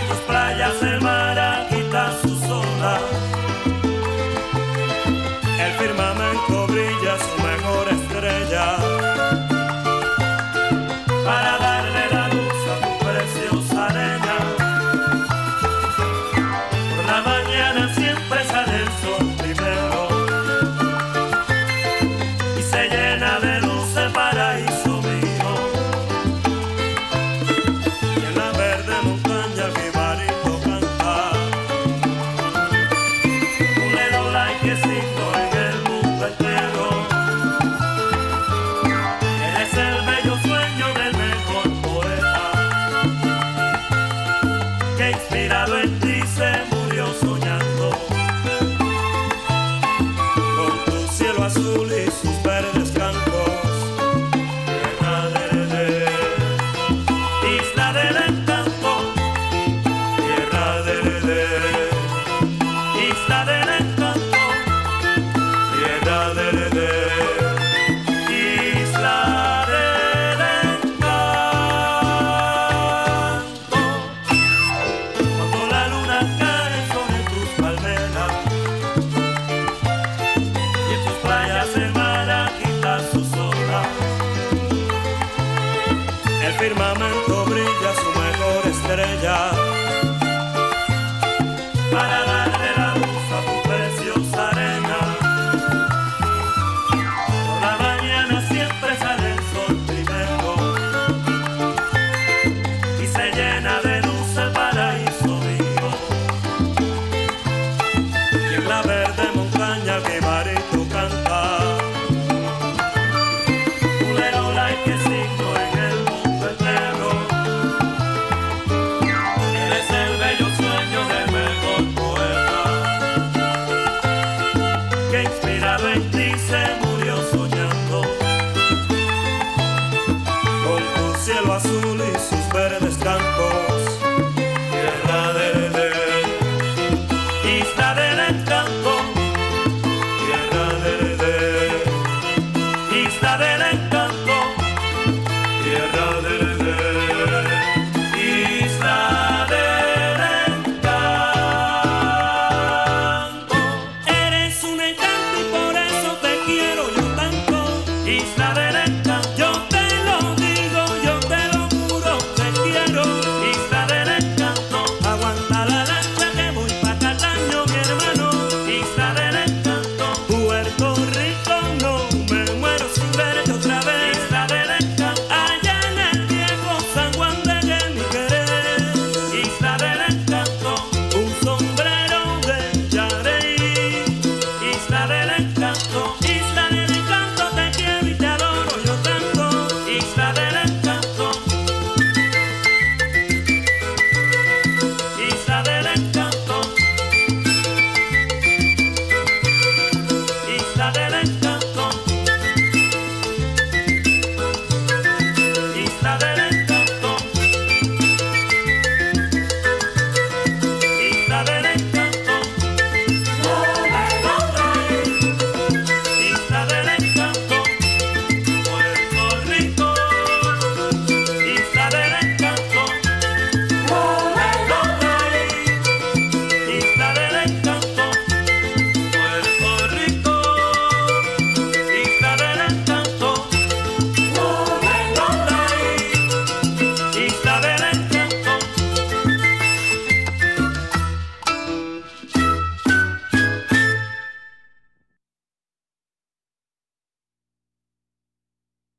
de tus playas. Firmamento brilla su mejor estrella que He's not a